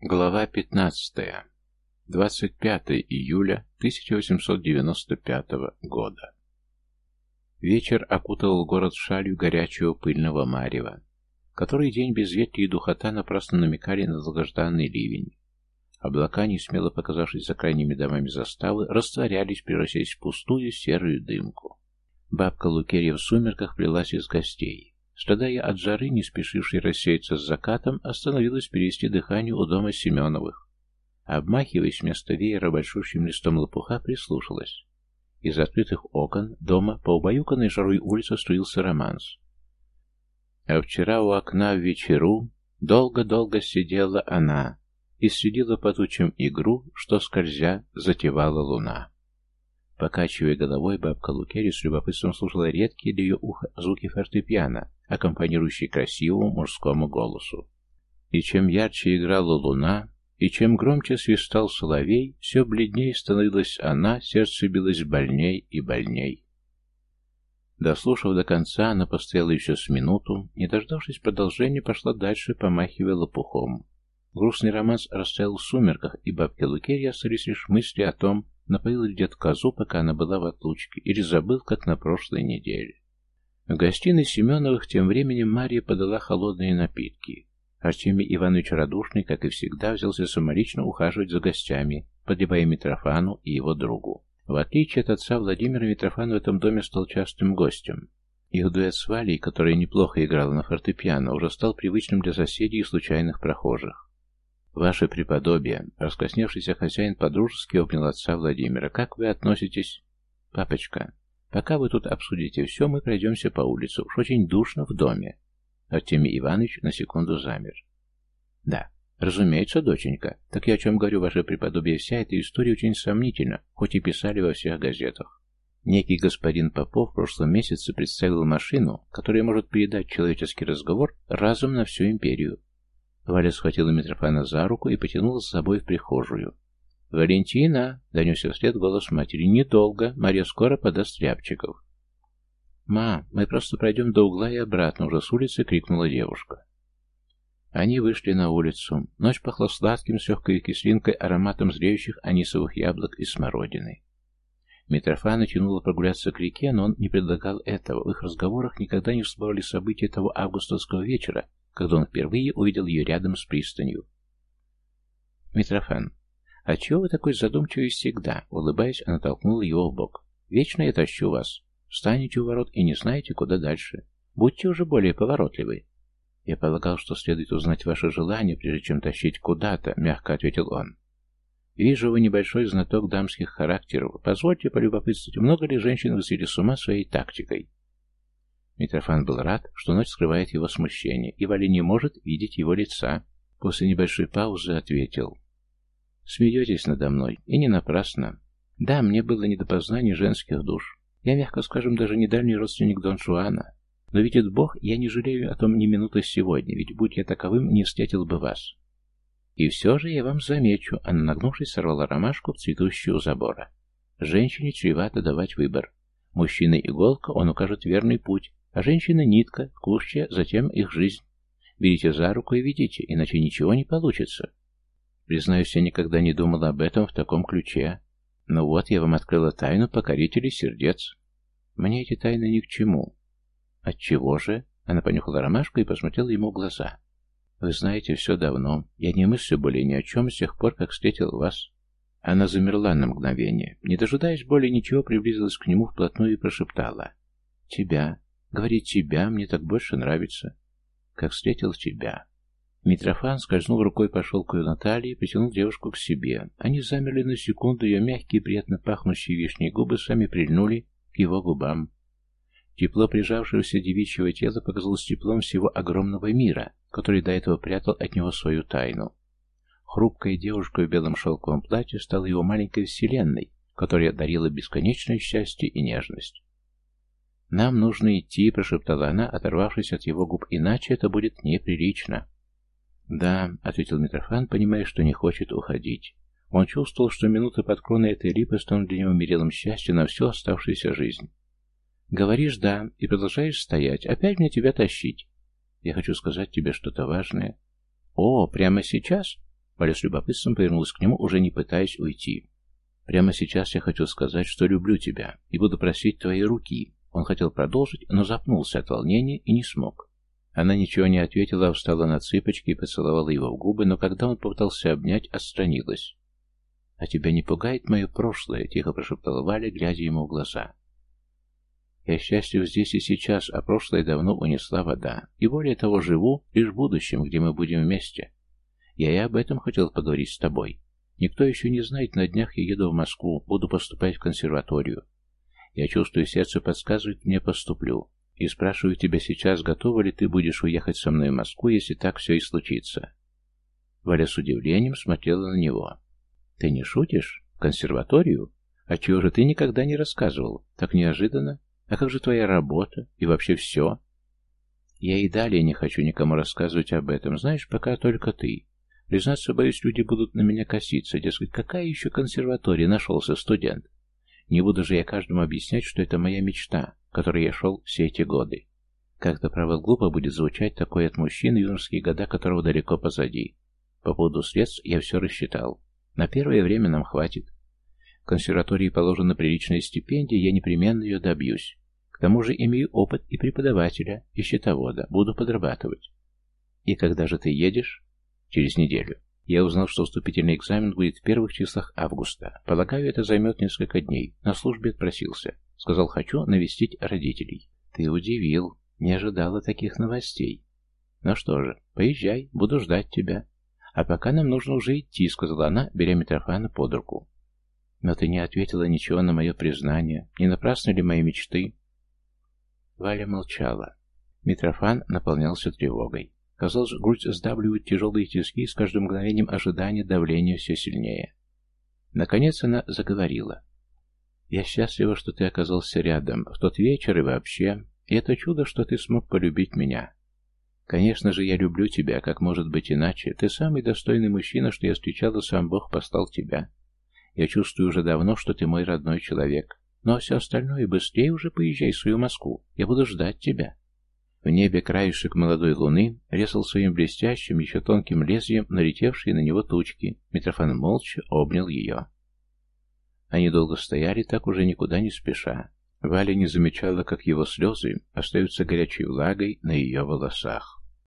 Глава 15. 25 июля 1895 года. Вечер окутывал город шалью горячего пыльного марева. Который день без ветки и духота напрасно намекали на долгожданный ливень. Облака, не смело показавшись за крайними домами заставы, растворялись, превращаясь в пустую серую дымку. Бабка Лукерья в сумерках плелась из гостей. Страдая от жары, не спешившей рассеяться с закатом, остановилась перевести дыхание у дома Семеновых. Обмахиваясь вместо веера большущим листом лопуха, прислушалась. Из открытых окон дома по убаюканной жарой улице струился романс. А вчера у окна в вечеру долго-долго сидела она и следила по тучам игру, что, скользя, затевала луна. Покачивая головой, бабка Лукери с любопытством слушала редкие для ее уха звуки фортепиано, аккомпанирующие красивому мужскому голосу. И чем ярче играла луна, и чем громче свистал соловей, все бледнее становилась она, сердце билось больней и больней. Дослушав до конца, она постояла еще с минуту, не дождавшись продолжения, пошла дальше, помахивая лопухом. Грустный романс растаял в сумерках, и бабке Лукерье остались лишь мысли о том, Напоил ли дед козу, пока она была в отлучке, или забыл, как на прошлой неделе. В гостиной Семеновых тем временем Мария подала холодные напитки. Артемий Иванович радушный, как и всегда, взялся самолично ухаживать за гостями, подливая Митрофану и его другу. В отличие от отца Владимира, Митрофан в этом доме стал частым гостем. Их дуэт с Валей, которая неплохо играла на фортепиано, уже стал привычным для соседей и случайных прохожих. «Ваше преподобие!» Раскосневшийся хозяин подружески обнял отца Владимира. «Как вы относитесь?» «Папочка, пока вы тут обсудите все, мы пройдемся по улице. Уж очень душно в доме». Артемий Иванович на секунду замер. «Да, разумеется, доченька. Так я о чем говорю, ваше преподобие, вся эта история очень сомнительна, хоть и писали во всех газетах. Некий господин Попов в прошлом месяце представил машину, которая может передать человеческий разговор разом на всю империю. Валя схватила Митрофана за руку и потянула с собой в прихожую. «Валентина!» — донесся вслед голос матери. «Недолго. Мария скоро подаст рябчиков». «Ма, мы просто пройдем до угла и обратно», — уже с улицы крикнула девушка. Они вышли на улицу. Ночь пахла сладким, с легкой кислинкой, ароматом зреющих анисовых яблок и смородины. Митрофана тянуло прогуляться к реке, но он не предлагал этого. В их разговорах никогда не всплывали события того августовского вечера, когда он впервые увидел ее рядом с пристанью. «Митрофан, а чего вы такой задумчивый всегда?» Улыбаясь, она толкнула его в бок. «Вечно я тащу вас. Встанете у ворот и не знаете, куда дальше. Будьте уже более поворотливы». «Я полагал, что следует узнать ваше желание, прежде чем тащить куда-то», — мягко ответил он. «Вижу, вы небольшой знаток дамских характеров. Позвольте полюбопытствовать, много ли женщин вы свели с ума своей тактикой?» Митрофан был рад, что ночь скрывает его смущение, и Валя не может видеть его лица. После небольшой паузы ответил. «Смеетесь надо мной, и не напрасно. Да, мне было не до познания женских душ. Я, мягко скажем, даже не дальний родственник Дон Жуана. Но видит Бог, я не жалею о том ни минуты сегодня, ведь будь я таковым, не встретил бы вас. И все же я вам замечу, она, нагнувшись, сорвала ромашку, цветущую у забора. Женщине чревато давать выбор. Мужчина иголка, он укажет верный путь, а женщина — нитка, кушчая, затем их жизнь. Берите за руку и ведите, иначе ничего не получится. Признаюсь, я никогда не думала об этом в таком ключе. Но вот я вам открыла тайну покорителей сердец. Мне эти тайны ни к чему. Отчего же? Она понюхала ромашку и посмотрела ему в глаза. Вы знаете, все давно. Я не мыслю более ни о чем с тех пор, как встретил вас. Она замерла на мгновение. Не дожидаясь более ничего, приблизилась к нему вплотную и прошептала. «Тебя. Говорит тебя, мне так больше нравится. Как встретил тебя. Митрофан, скользнул рукой по шелку Натальи, притянул девушку к себе. Они замерли на секунду, ее мягкие, приятно пахнущие вишней губы сами прильнули к его губам. Тепло прижавшегося девичьего тела показалось теплом всего огромного мира, который до этого прятал от него свою тайну. Хрупкая девушка в белом шелковом платье стала его маленькой вселенной, которая дарила бесконечное счастье и нежность. «Нам нужно идти», — прошептала она, оторвавшись от его губ, — «иначе это будет неприлично». «Да», — ответил Митрофан, понимая, что не хочет уходить. Он чувствовал, что минуты под кроной этой липы станут для него мерилом счастья на всю оставшуюся жизнь. «Говоришь «да» и продолжаешь стоять. Опять мне тебя тащить. Я хочу сказать тебе что-то важное». «О, прямо сейчас?» Валя с любопытством повернулась к нему, уже не пытаясь уйти. «Прямо сейчас я хочу сказать, что люблю тебя, и буду просить твоей руки». Он хотел продолжить, но запнулся от волнения и не смог. Она ничего не ответила, а встала на цыпочки и поцеловала его в губы, но когда он попытался обнять, отстранилась. «А тебя не пугает мое прошлое?» — тихо прошептала Валя, глядя ему в глаза. «Я счастлив здесь и сейчас, а прошлое давно унесла вода. И более того, живу лишь в будущем, где мы будем вместе. Я и об этом хотел поговорить с тобой. Никто еще не знает, на днях я еду в Москву, буду поступать в консерваторию. Я чувствую, сердце подсказывает, мне поступлю. И спрашиваю тебя сейчас, готова ли ты будешь уехать со мной в Москву, если так все и случится?» Валя с удивлением смотрела на него. «Ты не шутишь? Консерваторию? А чего же ты никогда не рассказывал? Так неожиданно? А как же твоя работа? И вообще все?» «Я и далее не хочу никому рассказывать об этом. Знаешь, пока только ты. Признаться, боюсь, люди будут на меня коситься. Дескать, какая еще консерватория? Нашелся студент. Не буду же я каждому объяснять, что это моя мечта, к которой я шел все эти годы. Как-то, право, глупо будет звучать такое от мужчины, юношеские года которого далеко позади. По поводу средств я все рассчитал. На первое время нам хватит. В консерватории положена приличная стипендия, я непременно ее добьюсь. К тому же имею опыт и преподавателя, и счетовода, буду подрабатывать. И когда же ты едешь? Через неделю. Я узнал, что вступительный экзамен будет в первых числах августа. Полагаю, это займет несколько дней. На службе отпросился. Сказал, хочу навестить родителей. Ты удивил. Не ожидала таких новостей. Ну что же, поезжай, буду ждать тебя. «А пока нам нужно уже идти», — сказала она, беря Митрофана под руку. «Но ты не ответила ничего на мое признание. Не напрасны ли мои мечты?» Валя молчала. Митрофан наполнялся тревогой. Казалось, грудь сдавливают тяжелые тиски, с каждым мгновением ожидания давления все сильнее. Наконец она заговорила. «Я счастлива, что ты оказался рядом, в тот вечер и вообще, и это чудо, что ты смог полюбить меня. Конечно же, я люблю тебя, как может быть иначе. Ты самый достойный мужчина, что я встречала, сам Бог послал тебя. Я чувствую уже давно, что ты мой родной человек. Ну а все остальное быстрее уже поезжай в свою Москву. Я буду ждать тебя. В небе краешек молодой луны резал своим блестящим, еще тонким лезвием налетевшие на него тучки. Митрофан молча обнял ее. Они долго стояли, так уже никуда не спеша. Валя не замечала, как его слезы остаются горячей влагой на ее волосах.